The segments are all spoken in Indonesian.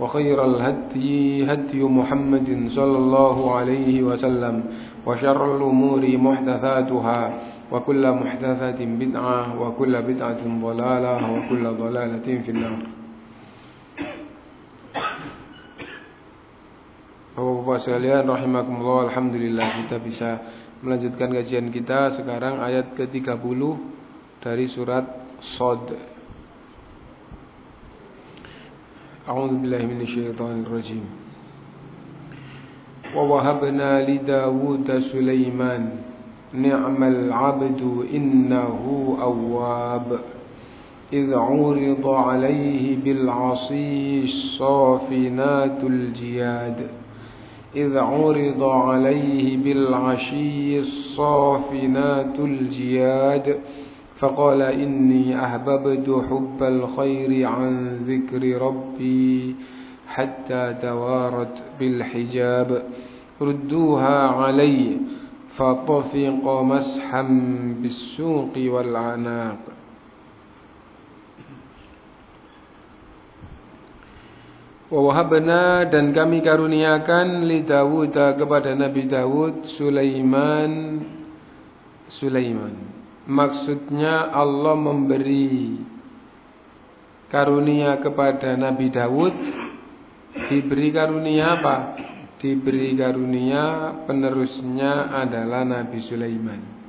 وخير الهدي هدي محمد صلى الله عليه وسلم وشر الأمور محدثاتها وكل محدثة بدعة وكل بدعة ضلالة وكل ضلالة في النار Bapak-bapak sekalian rahimakumullah alhamdulillah kita bisa melanjutkan kajian kita sekarang ayat ke-30 dari surat Sod. أعوذ بالله من الشيطان الرجيم. ووهبنا لداود سليمان نعم العبد إنه أواب. إذ عرض عليه بالعصي الصافنات الجياد. إذ عرض عليه بالعشي الصافنات الجياد. فقال إني أحببت حب الخير عن ذكر ربي حتى توارت بالحجاب ردوها علي فطفق مسحا بالسوق والعناق Wahabna dan kami karuniakan li Dawud kepada Nabi Dawud Sulaiman Sulaiman. Maksudnya Allah memberi karunia kepada Nabi Dawud diberi karunia apa? Diberi karunia penerusnya adalah Nabi Sulaiman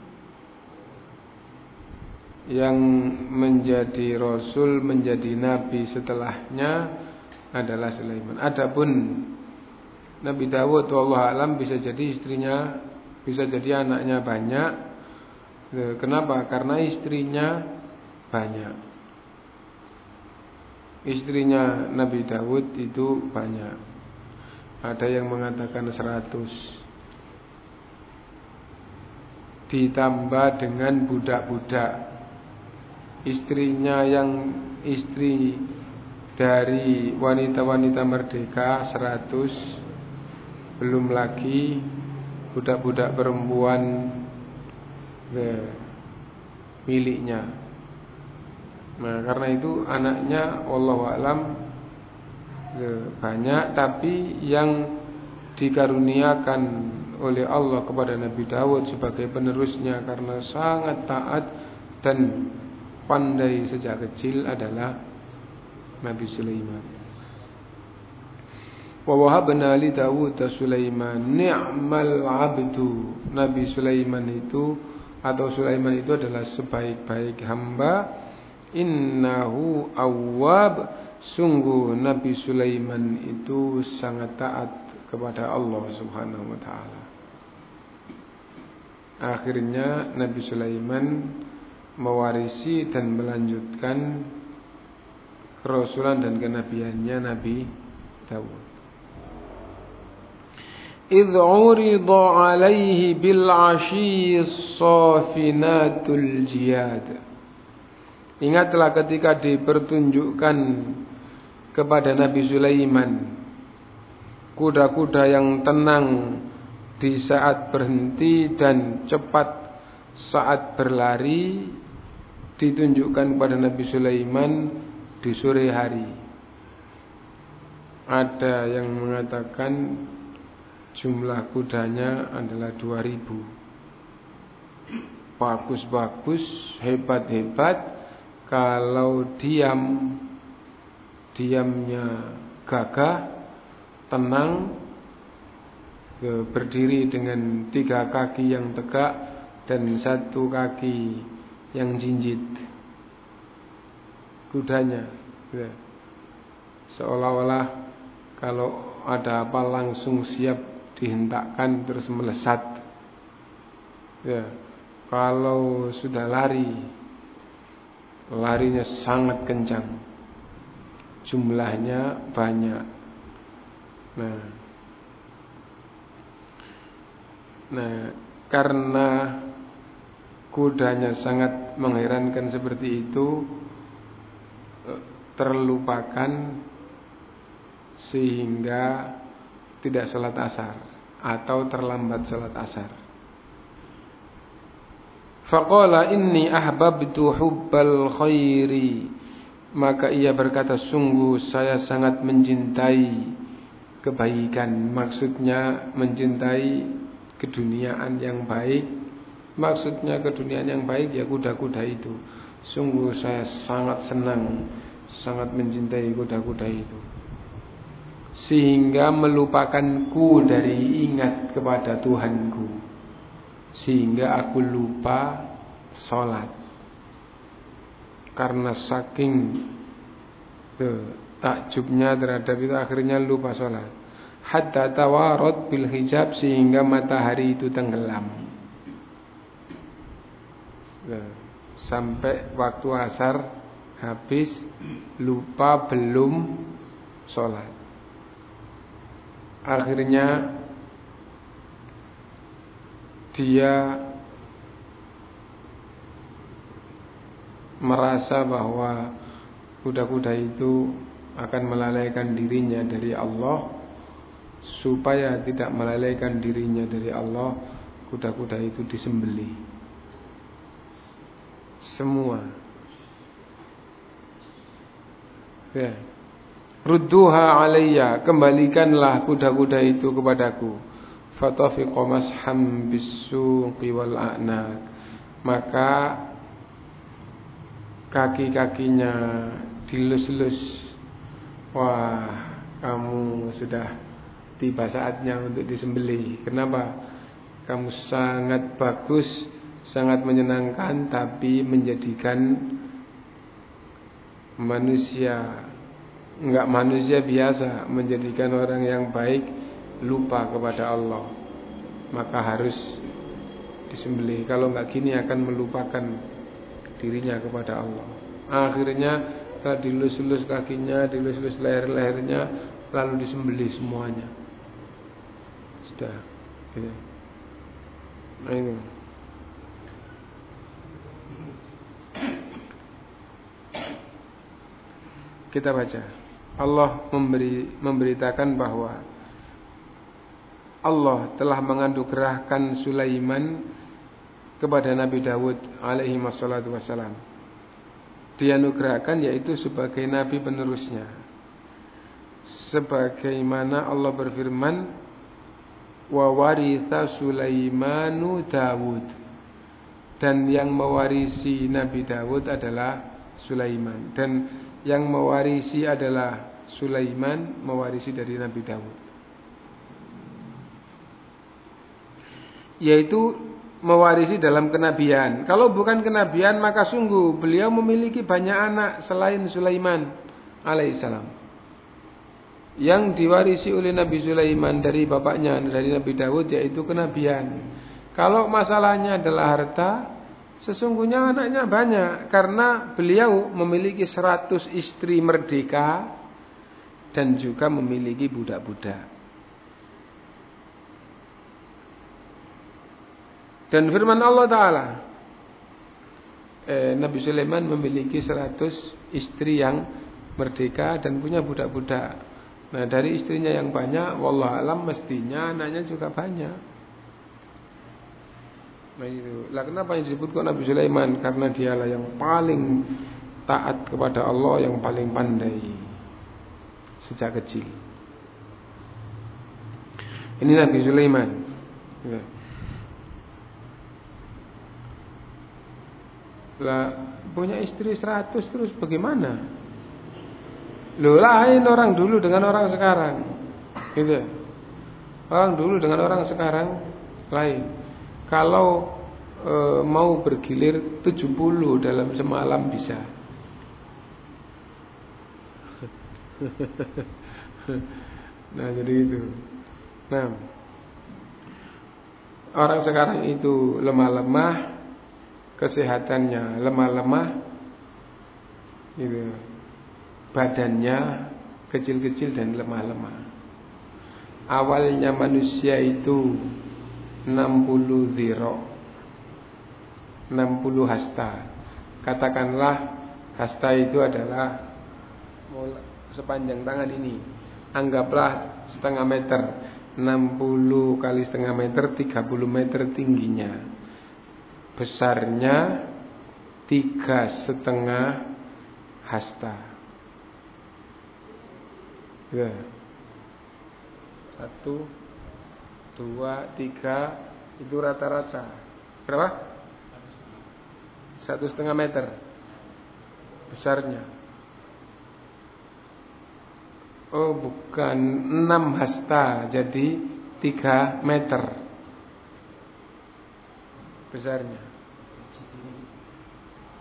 yang menjadi rasul menjadi nabi setelahnya adalah Sulaiman. Adapun Nabi Dawud Allah alam bisa jadi istrinya bisa jadi anaknya banyak. Kenapa? Karena istrinya banyak. Istrinya Nabi Dawud itu banyak. Ada yang mengatakan 100 ditambah dengan budak-budak. Istrinya yang istri dari wanita-wanita merdeka 100 belum lagi budak-budak perempuan eh, miliknya. Nah, karena itu anaknya Allah alam eh, banyak tapi yang dikaruniakan oleh Allah kepada Nabi Dawud sebagai penerusnya karena sangat taat dan pandai sejak kecil adalah Nabi Sulaiman. Wa wahabna li Dawud Sulaiman ni'mal 'abdu. Nabi Sulaiman itu atau Sulaiman itu adalah sebaik-baik hamba. Innahu awwab. Sungguh Nabi Sulaiman itu sangat taat kepada Allah Subhanahu wa taala. Akhirnya Nabi Sulaiman mewarisi dan melanjutkan kerasulan dan kenabiannya Nabi Dawud. إذ عرض عليه بالعشي الصافنات الجياد Ingatlah ketika dipertunjukkan kepada Nabi Sulaiman kuda-kuda yang tenang di saat berhenti dan cepat saat berlari ditunjukkan kepada Nabi Sulaiman di sore hari. Ada yang mengatakan jumlah kudanya adalah 2000. Bagus-bagus, hebat-hebat. Kalau diam, diamnya gagah, tenang, berdiri dengan tiga kaki yang tegak dan satu kaki yang jinjit kudanya ya. seolah-olah kalau ada apa langsung siap dihentakkan terus melesat. Ya kalau sudah lari larinya sangat kencang. Jumlahnya banyak. Nah Nah, karena kudanya sangat mengherankan seperti itu terlupakan sehingga tidak salat asar atau terlambat salat asar. Faqala inni ahbabtu hubbal khairi. Maka ia berkata sungguh saya sangat mencintai kebaikan. Maksudnya mencintai keduniaan yang baik. Maksudnya keduniaan yang baik ya kuda-kuda itu. Sungguh saya sangat senang sangat mencintai kuda-kuda itu sehingga melupakanku dari ingat kepada Tuhanku sehingga aku lupa sholat karena saking tuh, takjubnya terhadap itu akhirnya lupa sholat hatta tawarot bil hijab sehingga matahari itu tenggelam. Nah, sampai waktu asar habis lupa belum sholat. Akhirnya dia merasa bahwa kuda-kuda itu akan melalaikan dirinya dari Allah. Supaya tidak melalaikan dirinya dari Allah kuda-kuda itu disembeli semua. Ya rudduha alayya kembalikanlah kuda-kuda itu kepadaku fatafiqa masham bisuqi wal a'naq maka kaki-kakinya dilus-lus wah kamu sudah tiba saatnya untuk disembelih. Kenapa? Kamu sangat bagus, sangat menyenangkan tapi menjadikan manusia enggak manusia biasa menjadikan orang yang baik lupa kepada Allah. Maka harus disembelih. Kalau enggak gini akan melupakan dirinya kepada Allah. Akhirnya telah dilus-lus kakinya, dilus-lus leher-lehernya, lalu disembelih semuanya sudah gitu. nah ini kita baca Allah memberi memberitakan bahwa Allah telah menganugerahkan Sulaiman kepada Nabi Dawud alaihi wassalatu wassalam. Dianugerahkan yaitu sebagai nabi penerusnya. Sebagaimana Allah berfirman wa waritha Sulaimanu Dawud dan yang mewarisi Nabi Dawud adalah Sulaiman dan yang mewarisi adalah Sulaiman mewarisi dari Nabi Dawud. Yaitu mewarisi dalam kenabian. Kalau bukan kenabian maka sungguh beliau memiliki banyak anak selain Sulaiman alaihissalam yang diwarisi oleh Nabi Sulaiman dari bapaknya dari Nabi Dawud yaitu kenabian. Kalau masalahnya adalah harta, sesungguhnya anaknya banyak karena beliau memiliki seratus istri merdeka dan juga memiliki budak-budak. Dan firman Allah Ta'ala eh, Nabi Sulaiman memiliki seratus istri yang merdeka dan punya budak-budak Nah dari istrinya yang banyak, wallah alam mestinya anaknya juga banyak. Nah itu. Lah kenapa yang disebut Nabi Sulaiman? Karena dialah yang paling taat kepada Allah, yang paling pandai sejak kecil. Ini Nabi Sulaiman. Ya. Lah punya istri 100 terus bagaimana? Loh lain orang dulu dengan orang sekarang. Gitu. Orang dulu dengan orang sekarang lain. Kalau e, mau bergilir 70 dalam semalam bisa. nah, jadi itu. Nah, orang sekarang itu lemah-lemah, kesehatannya lemah-lemah, gitu badannya kecil-kecil dan lemah-lemah. Awalnya manusia itu 60 ziro 60 hasta. Katakanlah hasta itu adalah sepanjang tangan ini. Anggaplah setengah meter. 60 kali setengah meter 30 meter tingginya. Besarnya tiga setengah hasta. Ya. Satu, dua, tiga, itu rata-rata. Berapa? Satu setengah meter besarnya. Oh bukan enam hasta, jadi tiga meter besarnya.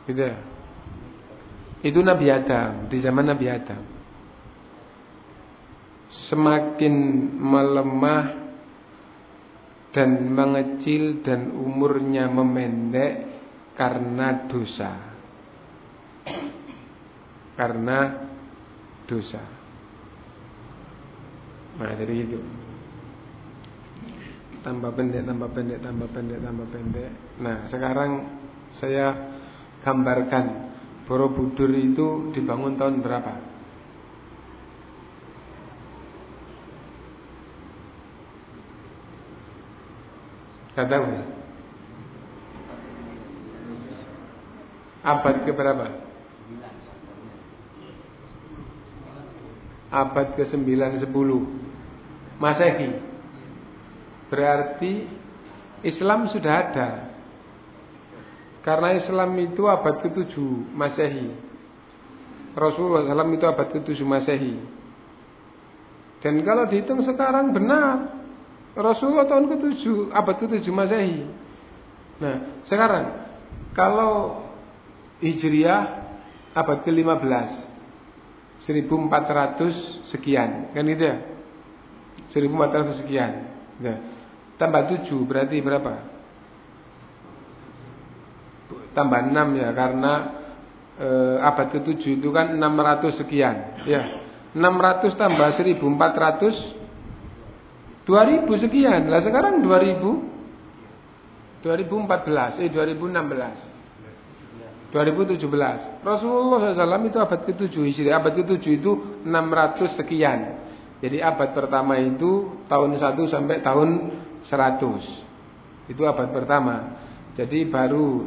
Gitu ya? Itu Nabi Adam di zaman Nabi Adam semakin melemah dan mengecil dan umurnya memendek karena dosa. Karena dosa. Nah, jadi itu. Tambah pendek, tambah pendek, tambah pendek, tambah pendek. Nah, sekarang saya gambarkan Borobudur itu dibangun tahun berapa? Ya? Abad ke berapa? Abad ke 9 10 Masehi. Berarti Islam sudah ada. Karena Islam itu abad ke-7 Masehi. Rasulullah SAW itu abad ke-7 Masehi. Dan kalau dihitung sekarang benar Rasulullah tahun ke-7, abad ke-7 Masehi. Nah, sekarang kalau Hijriah abad ke-15 1400 sekian, kan gitu ya? 1400 sekian. Nah, tambah 7 berarti berapa? Tambah 6 ya karena e, abad ke-7 itu kan 600 sekian, ya. 600 tambah 1400 2000 sekian. Lah sekarang 2000 2014 eh 2016 2017 Rasulullah SAW itu abad ke-7 Hijri. Abad ke-7 itu 600 sekian. Jadi abad pertama itu Tahun 1 sampai tahun 100 Itu abad pertama. Jadi baru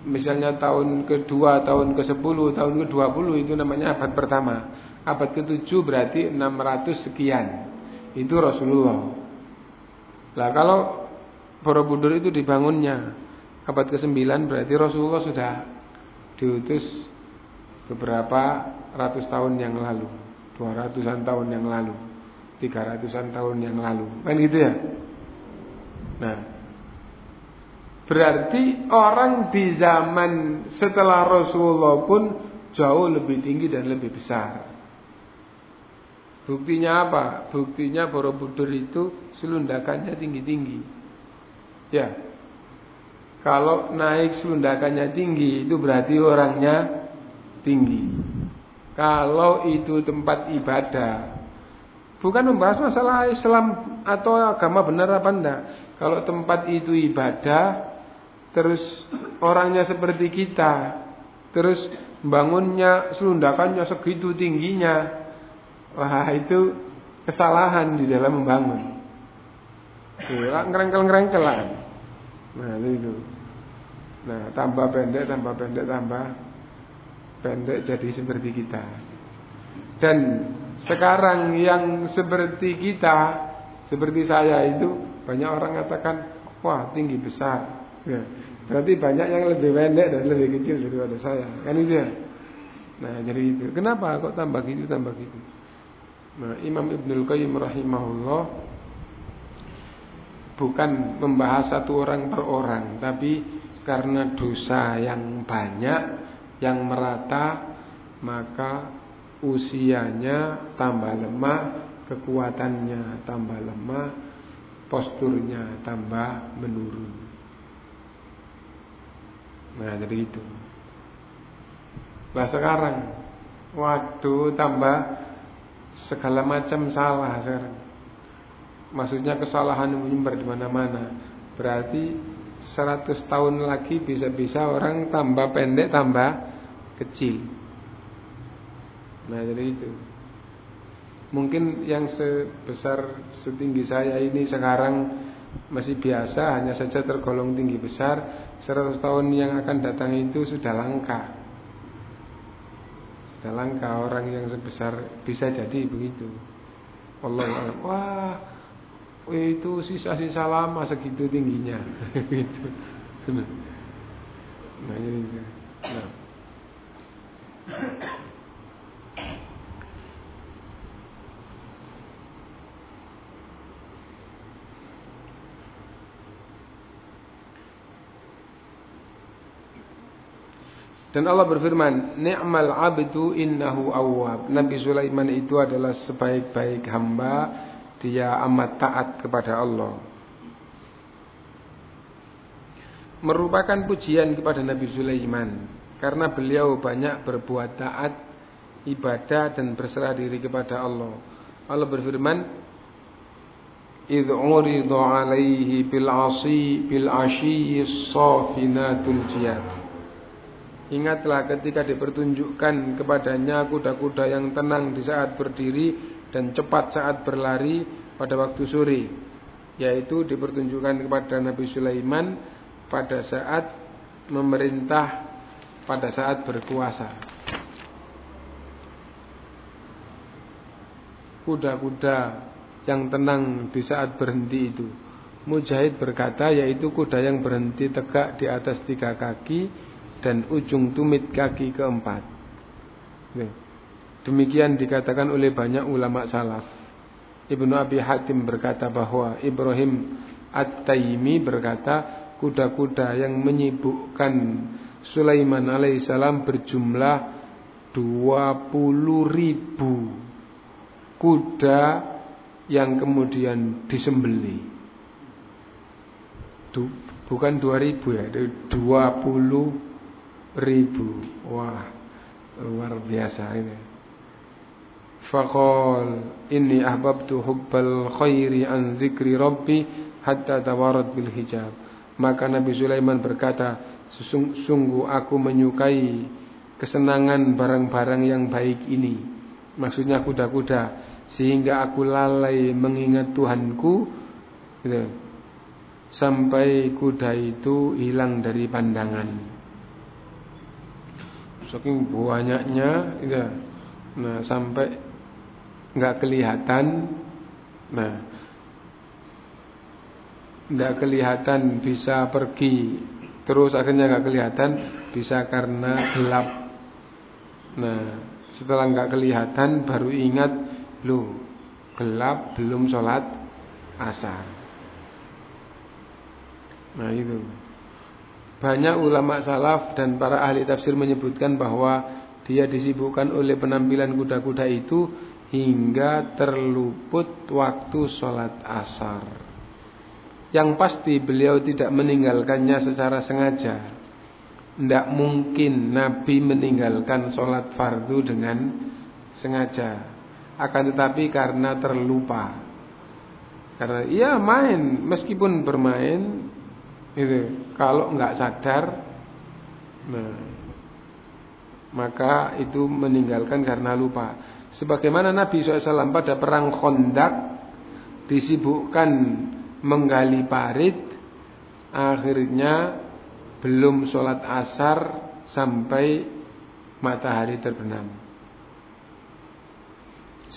Misalnya tahun kedua, tahun ke-10 Tahun ke-20 itu namanya abad pertama. Abad ke-7 berarti 600 sekian itu Rasulullah. Lah kalau Borobudur itu dibangunnya abad ke-9 berarti Rasulullah sudah diutus beberapa ratus tahun yang lalu, dua ratusan tahun yang lalu, tiga ratusan tahun yang lalu, kan gitu ya? Nah, berarti orang di zaman setelah Rasulullah pun jauh lebih tinggi dan lebih besar. Buktinya apa? Buktinya Borobudur itu selundakannya tinggi-tinggi. Ya. Kalau naik selundakannya tinggi itu berarti orangnya tinggi. Kalau itu tempat ibadah, bukan membahas masalah Islam atau agama benar apa enggak. Kalau tempat itu ibadah, terus orangnya seperti kita, terus bangunnya selundakannya segitu tingginya, Wah itu kesalahan di dalam membangun. Ngerengkel-ngerengkel lah. Nah itu. Nah tambah pendek, tambah pendek, tambah pendek jadi seperti kita. Dan sekarang yang seperti kita, seperti saya itu banyak orang katakan, wah tinggi besar. Ya. Berarti banyak yang lebih pendek dan lebih kecil daripada saya. Kan itu ya. Nah jadi itu. Kenapa kok tambah gitu tambah gitu? Nah Imam Ibnul Qayyim rahimahullah bukan membahas satu orang per orang, tapi karena dosa yang banyak yang merata maka usianya tambah lemah, kekuatannya tambah lemah, posturnya tambah menurun. Nah, jadi itu. Nah sekarang, waduh tambah segala macam salah sekarang. Maksudnya kesalahan menyebar di mana-mana. Berarti 100 tahun lagi bisa-bisa orang tambah pendek tambah kecil. Nah jadi itu. Mungkin yang sebesar setinggi saya ini sekarang masih biasa, hanya saja tergolong tinggi besar. 100 tahun yang akan datang itu sudah langka. Sudah langka orang yang sebesar bisa jadi begitu. Allah Wah, itu sisa-sisa lama segitu tingginya. gitu. Nah, ini. Nah. Dan Allah berfirman, "Ni'mal 'abdu innahu awwab." Nabi Sulaiman itu adalah sebaik-baik hamba dia amat taat kepada Allah. Merupakan pujian kepada Nabi Sulaiman karena beliau banyak berbuat taat, ibadah dan berserah diri kepada Allah. Allah berfirman, "Idh 'urida 'alaihi bil 'asi bil 'ashiyis safinatul jiyad." Ingatlah ketika dipertunjukkan kepadanya kuda-kuda yang tenang di saat berdiri dan cepat saat berlari pada waktu sore yaitu dipertunjukkan kepada Nabi Sulaiman pada saat memerintah pada saat berkuasa. Kuda-kuda yang tenang di saat berhenti itu. Mujahid berkata yaitu kuda yang berhenti tegak di atas tiga kaki dan ujung tumit kaki keempat. Demikian dikatakan oleh banyak ulama salaf. Ibnu Abi Hatim berkata bahwa Ibrahim At-Taimi berkata kuda-kuda yang menyibukkan Sulaiman alaihissalam berjumlah 20 ribu kuda yang kemudian disembeli. Du, bukan 2000 ya, 20 ribu. Wah, luar biasa ini. Faqal inni ahbabtu hubbal khairi an zikri rabbi hatta tawarat bil hijab. Maka Nabi Sulaiman berkata, sungguh aku menyukai kesenangan barang-barang yang baik ini. Maksudnya kuda-kuda sehingga aku lalai mengingat Tuhanku gitu, sampai kuda itu hilang dari pandangan. Saking banyaknya, gitu. nah sampai nggak kelihatan. Nah nggak kelihatan bisa pergi. Terus akhirnya nggak kelihatan bisa karena gelap. Nah setelah nggak kelihatan baru ingat lu gelap belum sholat asar. Nah itu banyak ulama salaf dan para ahli tafsir menyebutkan bahwa dia disibukkan oleh penampilan kuda-kuda itu hingga terluput waktu sholat asar. Yang pasti beliau tidak meninggalkannya secara sengaja. Tidak mungkin Nabi meninggalkan sholat fardu dengan sengaja. Akan tetapi karena terlupa. Karena ia main, meskipun bermain, itu kalau nggak sadar, nah, maka itu meninggalkan karena lupa. Sebagaimana Nabi SAW pada perang Khandaq disibukkan menggali parit, akhirnya belum sholat asar sampai matahari terbenam.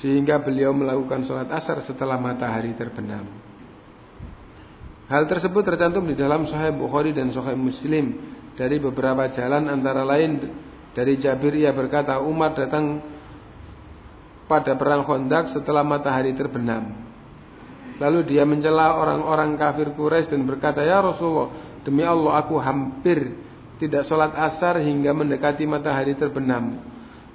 Sehingga beliau melakukan sholat asar setelah matahari terbenam. Hal tersebut tercantum di dalam Sahih Bukhari dan Sahih Muslim dari beberapa jalan antara lain dari Jabir ia berkata Umar datang pada perang Khandaq setelah matahari terbenam. Lalu dia mencela orang-orang kafir Quraisy dan berkata, "Ya Rasulullah, demi Allah aku hampir tidak sholat asar hingga mendekati matahari terbenam."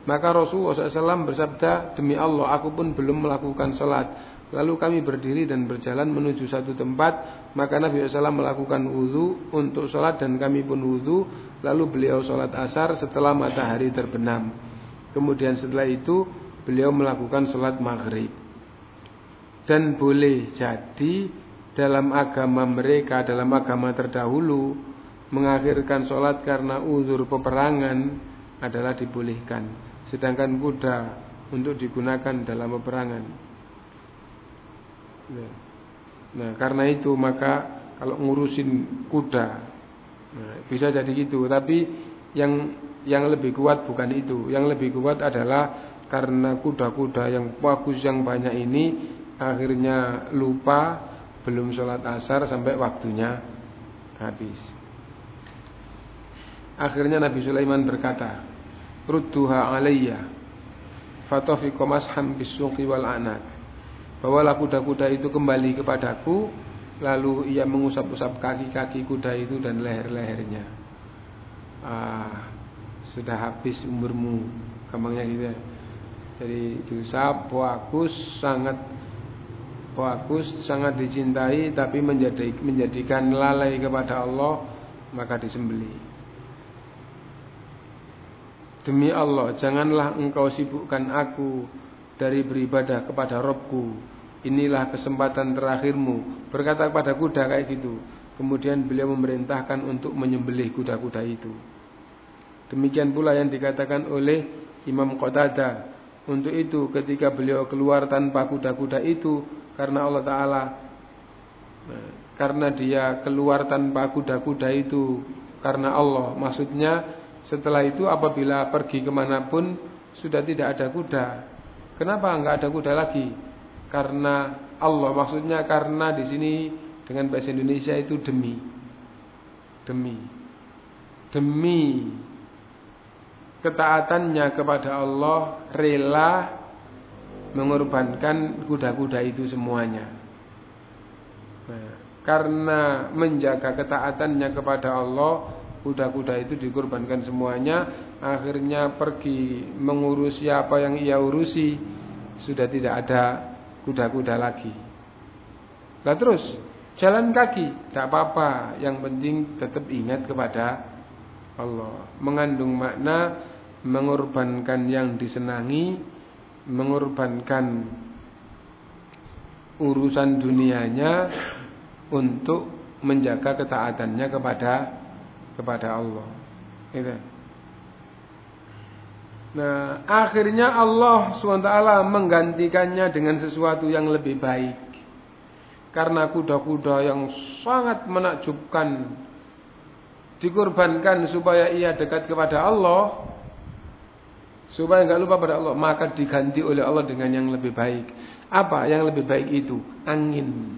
Maka Rasulullah SAW bersabda, "Demi Allah, aku pun belum melakukan sholat." Lalu kami berdiri dan berjalan menuju satu tempat. Maka Nabi SAW melakukan wudhu untuk sholat dan kami pun wudhu. Lalu beliau sholat asar setelah matahari terbenam. Kemudian setelah itu beliau melakukan sholat maghrib. Dan boleh jadi dalam agama mereka, dalam agama terdahulu, mengakhirkan sholat karena uzur peperangan adalah dibolehkan. Sedangkan kuda untuk digunakan dalam peperangan. Nah, nah karena itu maka kalau ngurusin kuda, nah, bisa jadi gitu. Tapi yang yang lebih kuat bukan itu. Yang lebih kuat adalah karena kuda-kuda yang bagus yang banyak ini akhirnya lupa belum sholat asar sampai waktunya habis. Akhirnya Nabi Sulaiman berkata, "Rudduha alayya fatafiqa mashan bisuqi wal anak." Bawalah kuda-kuda itu kembali kepadaku, lalu ia mengusap-usap kaki-kaki kuda itu dan leher-lehernya. Ah, sudah habis umurmu, gampangnya gitu ya. Jadi diusap bagus sangat bagus sangat dicintai tapi menjadi menjadikan lalai kepada Allah maka disembeli. Demi Allah, janganlah engkau sibukkan aku dari beribadah kepada Robku. Inilah kesempatan terakhirmu. Berkata kepada kuda kayak gitu. Kemudian beliau memerintahkan untuk menyembelih kuda-kuda itu. Demikian pula yang dikatakan oleh Imam Qatadah untuk itu ketika beliau keluar tanpa kuda-kuda itu karena Allah Ta'ala nah, karena dia keluar tanpa kuda-kuda itu karena Allah maksudnya setelah itu apabila pergi ke mana pun sudah tidak ada kuda kenapa enggak ada kuda lagi? Karena Allah maksudnya karena di sini dengan bahasa Indonesia itu demi. Demi. Demi ketaatannya kepada Allah rela mengorbankan kuda-kuda itu semuanya. Nah, karena menjaga ketaatannya kepada Allah, kuda-kuda itu dikorbankan semuanya, akhirnya pergi mengurus siapa yang ia urusi, sudah tidak ada kuda-kuda lagi. Nah terus jalan kaki, tidak apa-apa, yang penting tetap ingat kepada Allah. Mengandung makna mengorbankan yang disenangi, mengorbankan urusan dunianya untuk menjaga ketaatannya kepada kepada Allah. Itu. Nah, akhirnya Allah SWT menggantikannya dengan sesuatu yang lebih baik. Karena kuda-kuda yang sangat menakjubkan dikorbankan supaya ia dekat kepada Allah, supaya nggak lupa pada Allah maka diganti oleh Allah dengan yang lebih baik apa yang lebih baik itu angin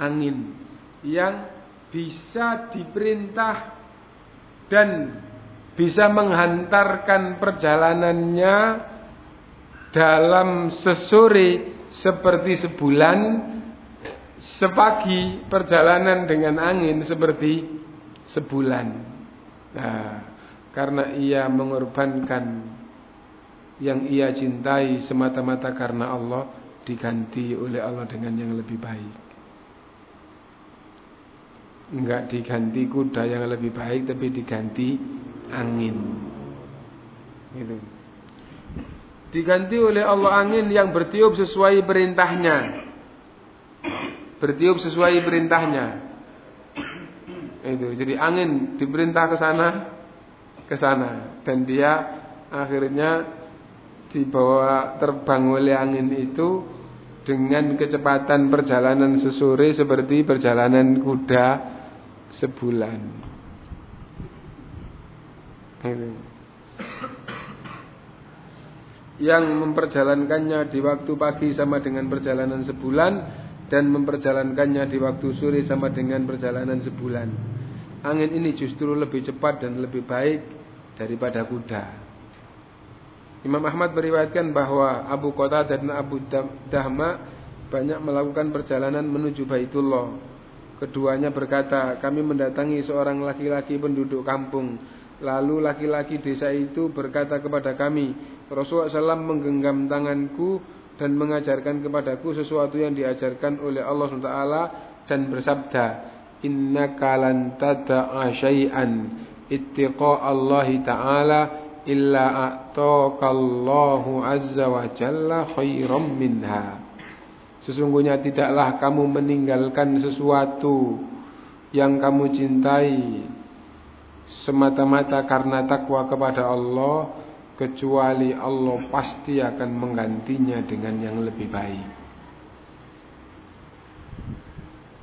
angin yang bisa diperintah dan bisa menghantarkan perjalanannya dalam sesore seperti sebulan sepagi perjalanan dengan angin seperti sebulan nah karena ia mengorbankan yang ia cintai semata-mata karena Allah diganti oleh Allah dengan yang lebih baik. Enggak diganti kuda yang lebih baik tapi diganti angin. Gitu. Diganti oleh Allah angin yang bertiup sesuai perintahnya. Bertiup sesuai perintahnya. Itu. Jadi angin diperintah ke sana, ke sana dan dia akhirnya dibawa terbang oleh angin itu dengan kecepatan perjalanan sesore seperti perjalanan kuda sebulan. Ini. Yang memperjalankannya di waktu pagi sama dengan perjalanan sebulan dan memperjalankannya di waktu sore sama dengan perjalanan sebulan. Angin ini justru lebih cepat dan lebih baik daripada kuda. Imam Ahmad meriwayatkan bahwa Abu Qatadah dan Abu Dahma banyak melakukan perjalanan menuju Baitullah. Keduanya berkata, kami mendatangi seorang laki-laki penduduk kampung. Lalu laki-laki desa itu berkata kepada kami, Rasulullah SAW menggenggam tanganku dan mengajarkan kepadaku sesuatu yang diajarkan oleh Allah SWT dan bersabda, Inna kalan tada'a syai'an ittiqa Allah Ta'ala illa a'taqallahu azza wa jalla khairam minha. Sesungguhnya tidaklah kamu meninggalkan sesuatu yang kamu cintai semata-mata karena takwa kepada Allah kecuali Allah pasti akan menggantinya dengan yang lebih baik.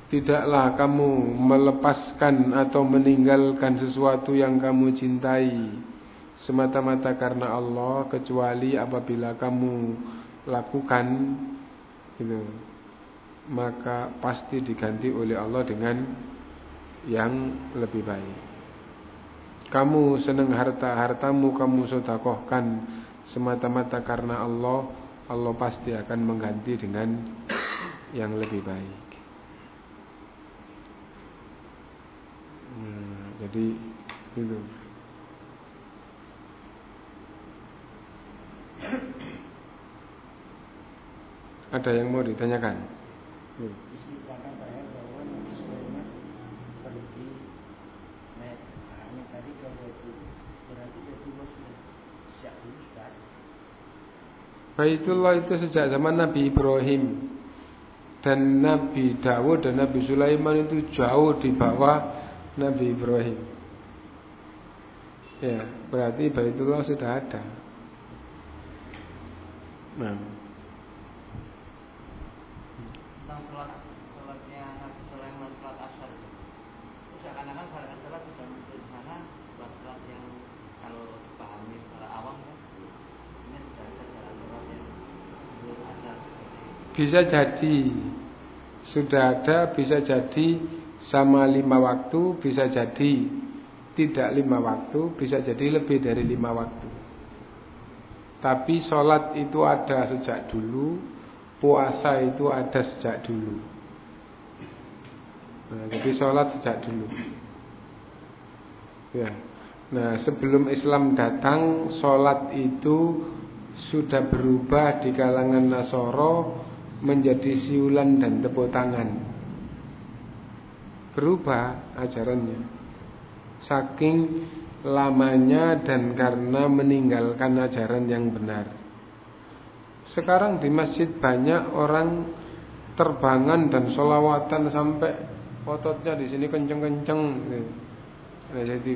Tidaklah kamu melepaskan atau meninggalkan sesuatu yang kamu cintai semata-mata karena Allah kecuali apabila kamu lakukan itu maka pasti diganti oleh Allah dengan yang lebih baik. Kamu senang harta, hartamu kamu sodakohkan semata-mata karena Allah, Allah pasti akan mengganti dengan yang lebih baik. Nah, jadi itu. Ada yang mau ditanyakan? Baitullah itu sejak zaman Nabi Ibrahim dan Nabi Dawud dan Nabi Sulaiman itu jauh di bawah Nabi Ibrahim. Ya, berarti Baitullah sudah ada. Nah. Tentang sholat sholatnya Nabi Sulaiman sholat asar itu, seakan-akan sholat asar sudah muncul di sana sholat-sholat yang kalau dipahami secara awam kan, ini sudah ada sholat-sholat yang muncul asar. Bisa jadi. Sudah ada, bisa jadi. Sama lima waktu, bisa jadi. Tidak lima waktu, bisa jadi lebih dari lima waktu. Tapi sholat itu ada sejak dulu Puasa itu ada sejak dulu. Nah, Jadi sholat sejak dulu. Ya. Nah sebelum Islam datang Sholat itu Sudah berubah di kalangan Nasoro Menjadi siulan dan tepuk tangan Berubah ajarannya Saking lamanya dan karena meninggalkan ajaran yang benar. Sekarang di masjid banyak orang terbangan dan solawatan sampai ototnya di sini kenceng-kenceng. Nah, jadi,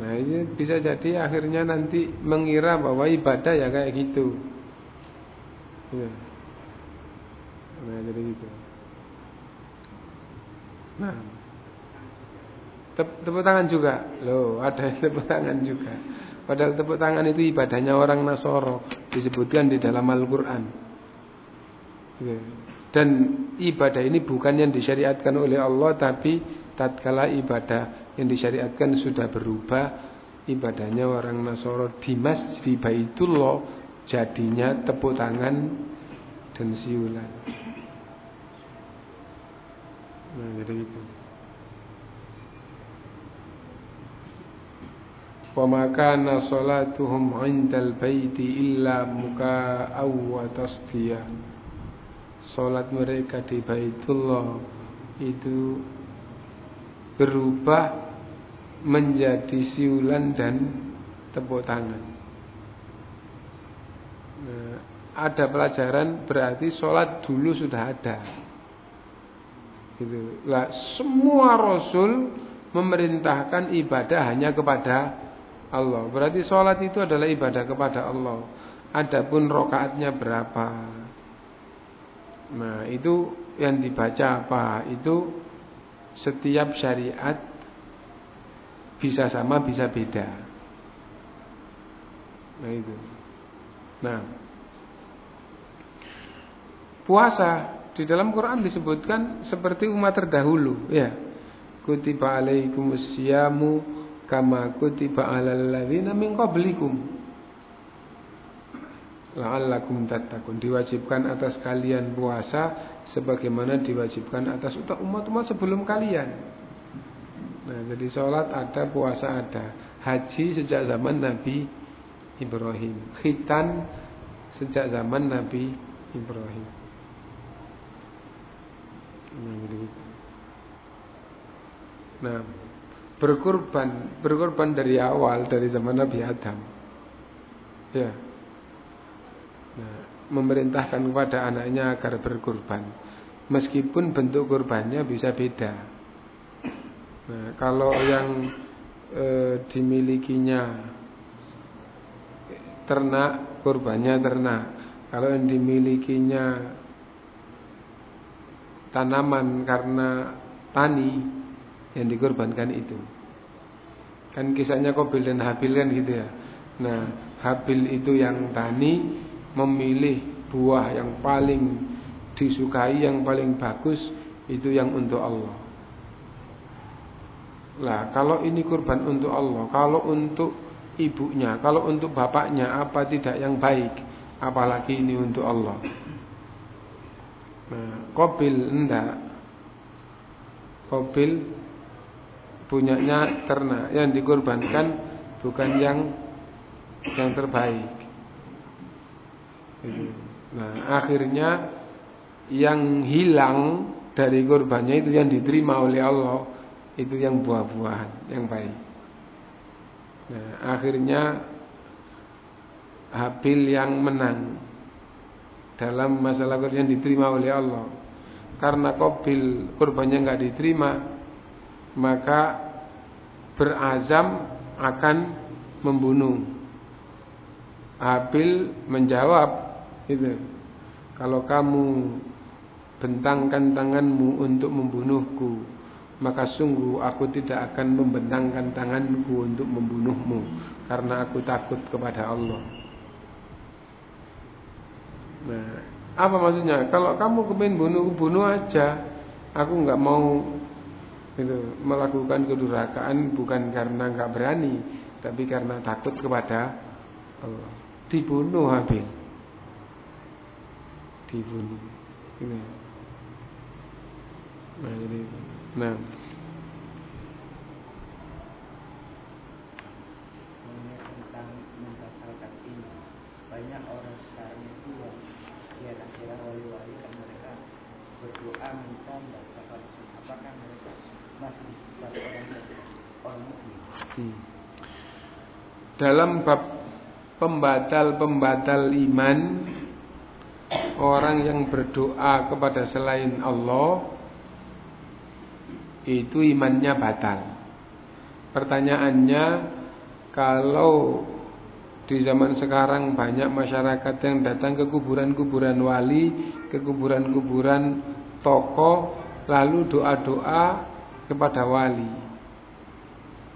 nah ini bisa jadi akhirnya nanti mengira bahwa ibadah ya kayak gitu. Ya. Nah jadi gitu. Nah. Tepuk tangan juga. Loh, ada tepuk tangan juga. Padahal tepuk tangan itu ibadahnya orang Nasoro disebutkan di dalam Al-Qur'an. Ya. Dan ibadah ini bukan yang disyariatkan oleh Allah tapi tatkala ibadah yang disyariatkan sudah berubah ibadahnya orang Nasoro di masjid Baitullah jadinya tepuk tangan dan siulan Nah, jadi itu. وما كان صلاتهم عند البيت إلا مكاء وتصدية Salat mereka di Baitullah itu berubah menjadi siulan dan tepuk tangan. Nah, ada pelajaran berarti sholat dulu sudah ada. Gitu. Lah, semua Rasul memerintahkan ibadah hanya kepada Allah. Berarti sholat itu adalah ibadah kepada Allah. Adapun rokaatnya berapa? Nah itu yang dibaca apa? Itu setiap syariat bisa sama bisa beda. Nah itu. Nah puasa di dalam Quran disebutkan seperti umat terdahulu, ya. Kutiba alaikumus siyamu kama kutiba alal ladzina min qablikum la'allakum tattaqun diwajibkan atas kalian puasa sebagaimana diwajibkan atas umat-umat sebelum kalian. Nah, jadi sholat ada, puasa ada. Haji sejak zaman Nabi Ibrahim. Khitan sejak zaman Nabi Ibrahim. Nah, berkorban berkorban dari awal dari zaman Nabi Adam. Ya. Nah, memerintahkan kepada anaknya agar berkorban. Meskipun bentuk korbannya bisa beda. Nah, kalau yang e, dimilikinya ternak korbannya ternak. Kalau yang dimilikinya tanaman karena tani yang dikorbankan itu. Kan kisahnya Qabil dan Habil kan gitu ya. Nah, Habil itu yang tani memilih buah yang paling disukai, yang paling bagus itu yang untuk Allah. Lah, kalau ini kurban untuk Allah, kalau untuk ibunya, kalau untuk bapaknya apa tidak yang baik, apalagi ini untuk Allah. Nah, Qabil enggak. Qabil punyanya ternak yang dikorbankan bukan yang yang terbaik. Nah, akhirnya yang hilang dari korbannya itu yang diterima oleh Allah itu yang buah-buahan yang baik. Nah, akhirnya Habil yang menang dalam masalah yang diterima oleh Allah. Karena Qabil korbannya nggak diterima, maka berazam akan membunuh. Habil menjawab itu. Kalau kamu bentangkan tanganmu untuk membunuhku, maka sungguh aku tidak akan membentangkan tanganku untuk membunuhmu karena aku takut kepada Allah. Nah, apa maksudnya? Kalau kamu kepingin bunuh, bunuh aja. Aku nggak mau itu melakukan kedurhakaan bukan karena nggak berani, tapi karena takut kepada Allah. Dibunuh Habil. Dibunuh. Ini. Nah, jadi nah banyak orang sekarang itu yang dia kira wali-wali kan mereka berdoa minta membaca apakah mereka Hmm. Dalam bab pembatal-pembatal iman Orang yang berdoa kepada selain Allah Itu imannya batal Pertanyaannya Kalau di zaman sekarang banyak masyarakat yang datang ke kuburan-kuburan wali Ke kuburan-kuburan tokoh Lalu doa-doa kepada wali.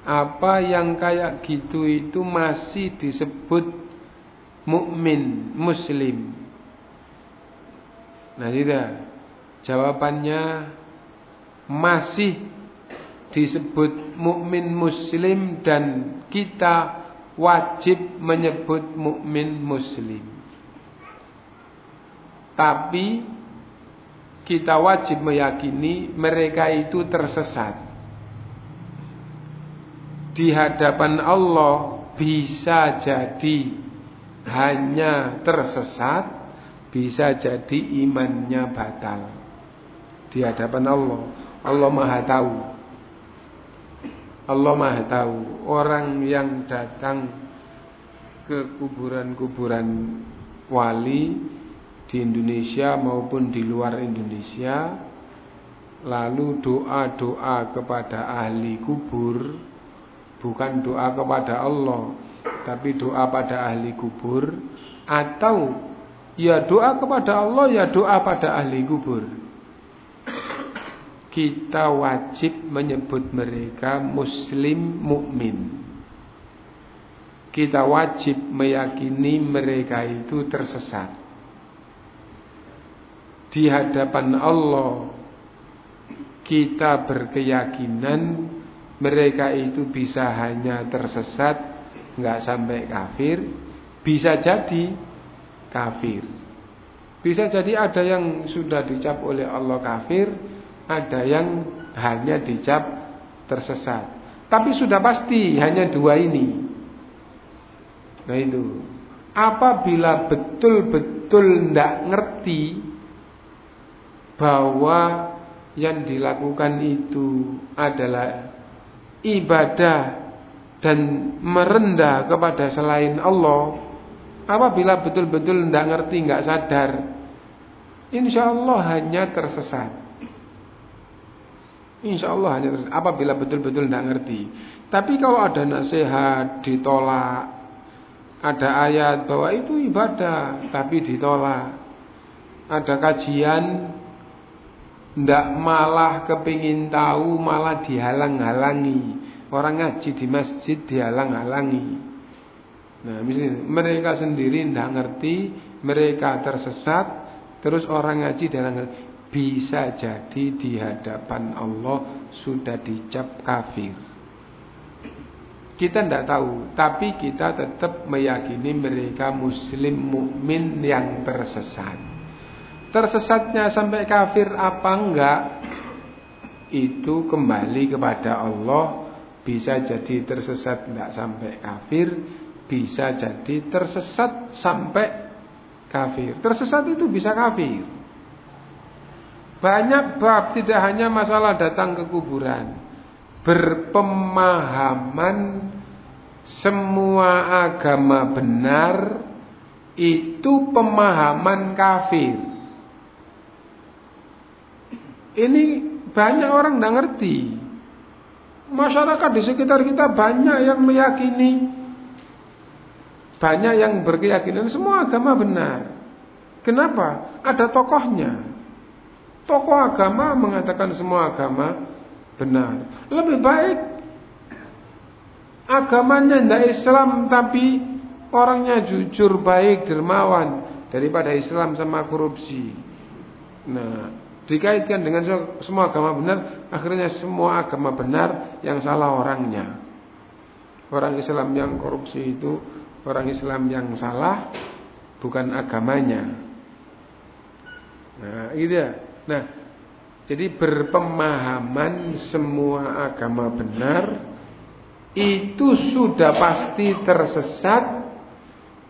Apa yang kayak gitu itu masih disebut mukmin muslim. Nah, tidak. Jawabannya masih disebut mukmin muslim dan kita wajib menyebut mukmin muslim. Tapi kita wajib meyakini mereka itu tersesat. Di hadapan Allah bisa jadi hanya tersesat, bisa jadi imannya batal. Di hadapan Allah, Allah Maha tahu. Allah Maha tahu orang yang datang ke kuburan-kuburan wali di Indonesia maupun di luar Indonesia lalu doa-doa kepada ahli kubur bukan doa kepada Allah, tapi doa pada ahli kubur atau ya doa kepada Allah ya doa pada ahli kubur. Kita wajib menyebut mereka muslim mukmin. Kita wajib meyakini mereka itu tersesat. Di hadapan Allah kita berkeyakinan mereka itu bisa hanya tersesat, nggak sampai kafir, bisa jadi kafir. Bisa jadi ada yang sudah dicap oleh Allah kafir, ada yang hanya dicap tersesat. Tapi sudah pasti hanya dua ini. Nah itu. Apabila betul-betul tidak ngerti bahwa yang dilakukan itu adalah ibadah dan merendah kepada selain Allah apabila betul-betul tidak ngerti nggak sadar insya Allah hanya tersesat. Insya Allah hanya tersesat apabila betul-betul tidak ngerti. Tapi kalau ada nasihat ditolak ada ayat bahwa itu ibadah tapi ditolak ada kajian Ndak malah kepingin tahu malah dihalang-halangi. Orang ngaji di masjid dihalang-halangi. Nah, misalnya mereka sendiri ndak ngerti, mereka tersesat, terus orang ngaji dihalang bisa jadi di hadapan Allah sudah dicap kafir. Kita tidak tahu, tapi kita tetap meyakini mereka muslim mukmin yang tersesat. Tersesatnya sampai kafir apa enggak Itu kembali kepada Allah. Bisa jadi tersesat enggak sampai kafir Bisa jadi tersesat sampai kafir. Tersesat itu bisa kafir. Banyak bab tidak hanya masalah datang ke kuburan. Berpemahaman semua agama benar itu pemahaman kafir. Ini banyak orang tidak ngerti. Masyarakat di sekitar kita banyak yang meyakini, banyak yang berkeyakinan semua agama benar. Kenapa? Ada tokohnya. Tokoh agama mengatakan semua agama benar. Lebih baik agamanya tidak Islam tapi orangnya jujur, baik, dermawan daripada Islam sama korupsi. Nah, dikaitkan dengan semua agama benar, akhirnya semua agama benar yang salah orangnya. Orang Islam yang korupsi itu orang Islam yang salah, bukan agamanya. Nah, itu. Nah, jadi berpemahaman semua agama benar itu sudah pasti tersesat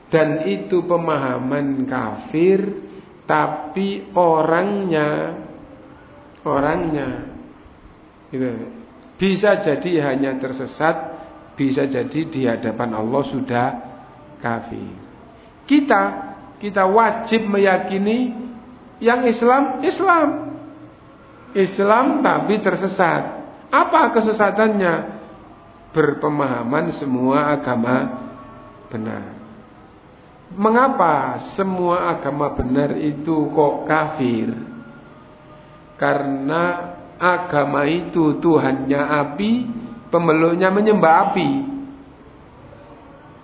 dan itu pemahaman kafir tapi orangnya orangnya. Gitu. bisa jadi hanya tersesat bisa jadi di hadapan Allah sudah kafir. Kita kita wajib meyakini yang Islam Islam. Islam tapi tersesat. Apa kesesatannya? Berpemahaman semua agama benar. Mengapa semua agama benar itu kok kafir? Karena agama itu Tuhannya api, pemeluknya menyembah api.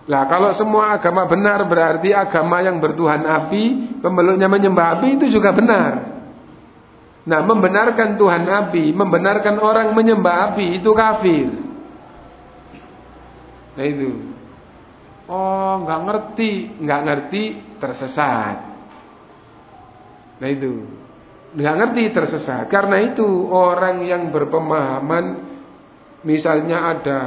Lah kalau semua agama benar berarti agama yang bertuhan api, pemeluknya menyembah api itu juga benar. Nah, membenarkan Tuhan api, membenarkan orang menyembah api itu kafir. Nah itu. Oh, nggak ngerti, nggak ngerti tersesat. Nah itu nggak ngerti tersesat. Karena itu orang yang berpemahaman misalnya ada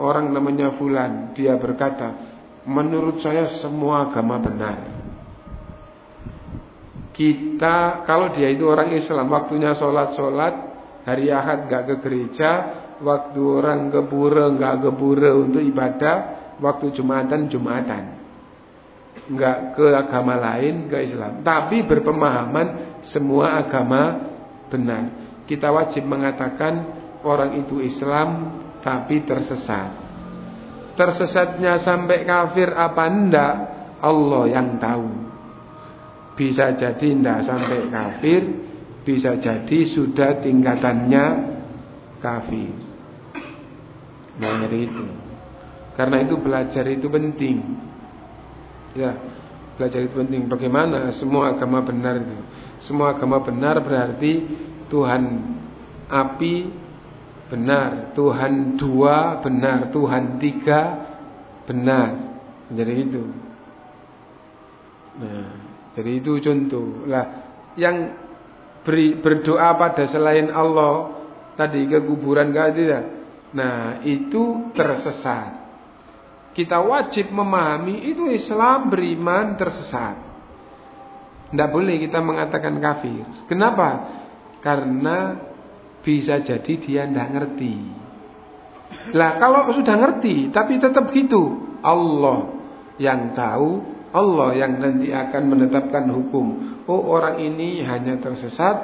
orang namanya fulan, dia berkata, "Menurut saya semua agama benar." Kita kalau dia itu orang Islam, waktunya sholat-sholat, hari Ahad nggak ke gereja, waktu orang ke nggak untuk ibadah, waktu Jumatan Jumatan nggak ke agama lain, ke Islam. Tapi berpemahaman semua agama benar. Kita wajib mengatakan orang itu Islam tapi tersesat. tersesatnya sampai kafir apa enggak Allah yang tahu. Bisa jadi enggak sampai kafir bisa jadi sudah tingkatannya kafir. Nah itu. Karena itu belajar itu penting. Ya belajar itu penting. Bagaimana semua agama benar itu semua agama benar berarti Tuhan api benar, Tuhan dua benar, Tuhan tiga benar. Jadi itu. Nah, jadi itu contoh. Lah, yang beri, berdoa pada selain Allah tadi ke kuburan gak tidak. Nah, itu tersesat. Kita wajib memahami itu Islam beriman tersesat. Tidak boleh kita mengatakan kafir. Kenapa? Karena bisa jadi dia tidak ngerti. Lah kalau sudah ngerti tapi tetap gitu, Allah yang tahu, Allah yang nanti akan menetapkan hukum. Oh orang ini hanya tersesat,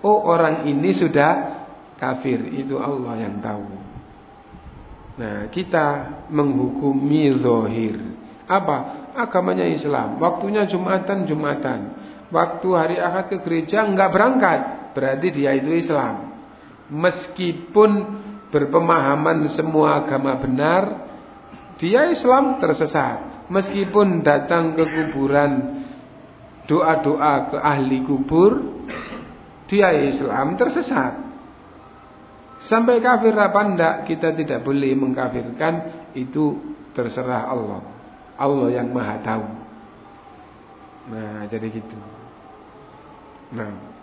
oh orang ini sudah kafir, itu Allah yang tahu. Nah kita menghukumi zohir. Apa? Agamanya Islam. Waktunya Jumatan, Jumatan. Waktu hari akad ke gereja nggak berangkat, berarti dia itu Islam meskipun berpemahaman semua agama benar, dia Islam tersesat. Meskipun datang ke kuburan doa-doa ke ahli kubur, dia Islam tersesat. Sampai kafir apa enggak kita tidak boleh mengkafirkan itu terserah Allah. Allah yang Maha tahu. Nah, jadi gitu. Nah,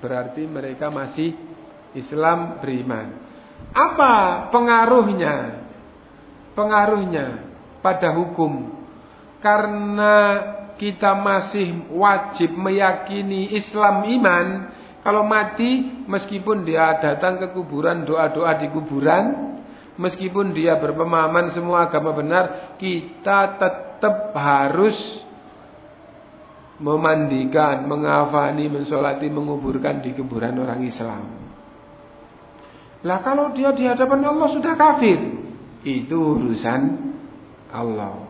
Berarti mereka masih Islam beriman. Apa pengaruhnya? Pengaruhnya pada hukum. Karena kita masih wajib meyakini Islam iman. Kalau mati meskipun dia datang ke kuburan doa-doa di kuburan. Meskipun dia berpemahaman semua agama benar. Kita tetap harus memandikan, mengafani, mensolati, menguburkan di kuburan orang Islam. Lah kalau dia di hadapan Allah sudah kafir, itu urusan Allah.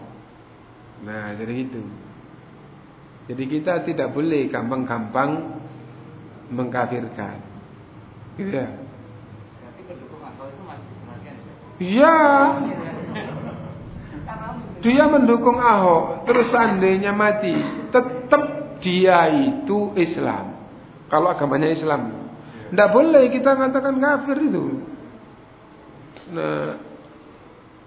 Nah, jadi itu. Jadi kita tidak boleh gampang-gampang mengkafirkan. Gitu ya. Iya. Dia mendukung Ahok, terus seandainya mati, tetap dia itu Islam. Kalau agamanya Islam. Tidak boleh kita katakan kafir itu. Nah,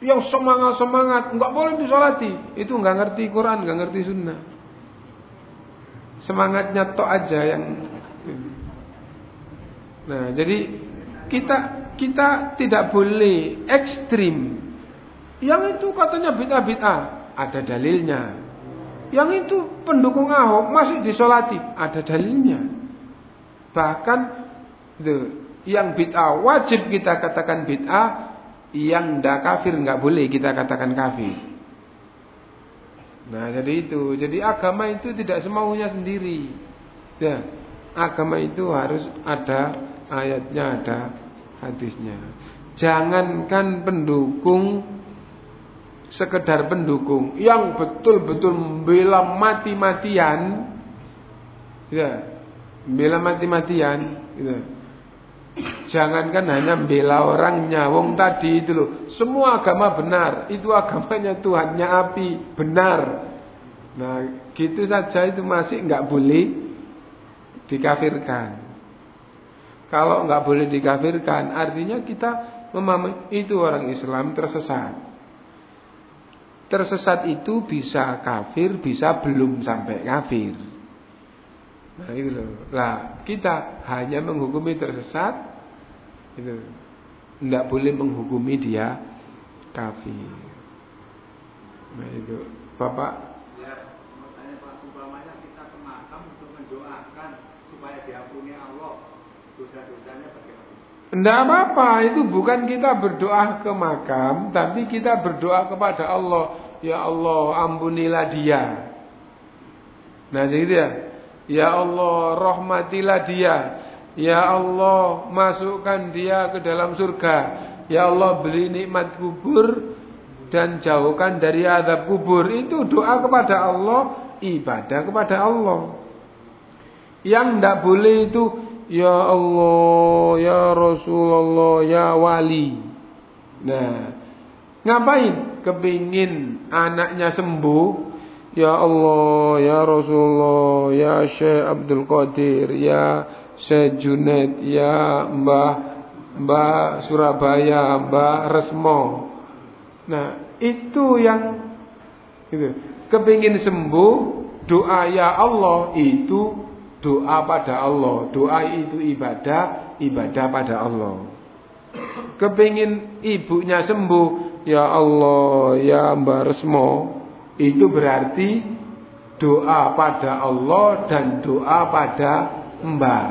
yang semangat semangat nggak boleh disolati, itu nggak ngerti Quran, nggak ngerti Sunnah. Semangatnya tok aja yang. Nah, jadi kita kita tidak boleh ekstrim. Yang itu katanya bid'ah-bid'ah, ada dalilnya. Yang itu pendukung Ahok masih disolati, ada dalilnya. Bahkan itu, yang bid'ah wajib kita katakan bid'ah, yang tidak kafir nggak boleh kita katakan kafir. Nah jadi itu, jadi agama itu tidak semaunya sendiri. Ya, agama itu harus ada ayatnya, ada hadisnya. Jangankan pendukung sekedar pendukung yang betul-betul membela mati-matian. Ya membela mati-matian gitu. jangankan hanya membela orang nyawong tadi itu loh. Semua agama benar itu agamanya Tuhannya api benar. Nah gitu saja itu masih nggak boleh dikafirkan. Kalau nggak boleh dikafirkan artinya kita memahami itu orang Islam tersesat Tersesat itu bisa kafir, bisa belum sampai kafir. Nah itu loh. Lah kita hanya menghukumi tersesat, itu tidak boleh menghukumi dia kafir. Nah itu, Bapak. Ya, Pak, kita untuk supaya diampuni Allah dosa-dosanya bagaimana? Tidak apa-apa, itu bukan kita berdoa ke makam, tapi kita berdoa kepada Allah. Ya Allah ampunilah dia Nah jadi dia Ya Allah rahmatilah dia Ya Allah masukkan dia ke dalam surga Ya Allah beri nikmat kubur dan jauhkan dari azab kubur. Itu doa kepada Allah, ibadah kepada Allah. Yang tidak boleh itu Ya Allah, Ya Rasulullah, Ya Wali. Nah, ngapain? Kepingin anaknya sembuh. Ya Allah, Ya Rasulullah, Ya Syekh Abdul Qadir, Ya Syekh Junaid, Ya Mbah Mbah Surabaya, Mbah Resmo. Nah, itu yang itu. Kepingin sembuh, doa ya Allah itu doa pada Allah. Doa itu ibadah, ibadah pada Allah. Kepingin ibunya sembuh, ya Allah, ya Mbak Resmo, itu berarti doa pada Allah dan doa pada Mbak.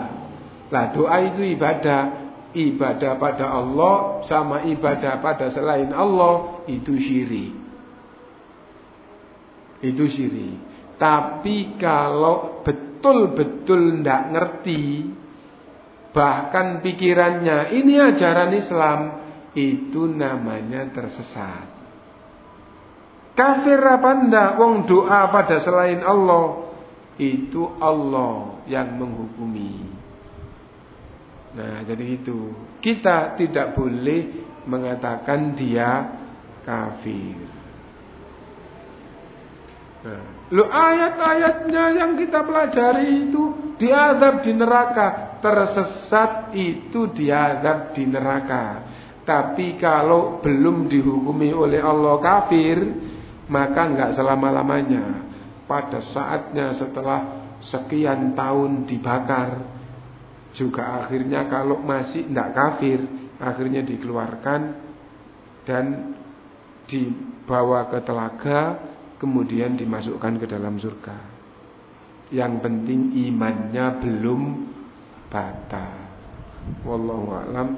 Lah doa itu ibadah. Ibadah pada Allah sama ibadah pada selain Allah itu syirik. Itu syirik. Tapi kalau betul-betul tidak ngerti, bahkan pikirannya ini ajaran Islam, itu namanya tersesat. Kafir apa ndak wong doa pada selain Allah itu Allah yang menghukumi. Nah, jadi itu. Kita tidak boleh mengatakan dia kafir. Nah, lo ayat-ayatnya yang kita pelajari itu diadab di neraka, tersesat itu diadab di neraka. Tapi kalau belum dihukumi oleh Allah kafir, maka enggak selama-lamanya. Pada saatnya setelah sekian tahun dibakar, juga akhirnya kalau masih tidak kafir akhirnya dikeluarkan dan dibawa ke telaga kemudian dimasukkan ke dalam surga. Yang penting imannya belum batal. Wallahu alam.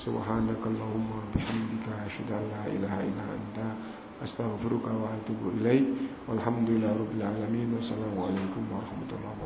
Subhanakallahumma bihamdika asyhadu an la ilaha illa anta astaghfiruka wa atubu ilaik. Walhamdulillahirabbil alamin. Wassalamu alaikum warahmatullahi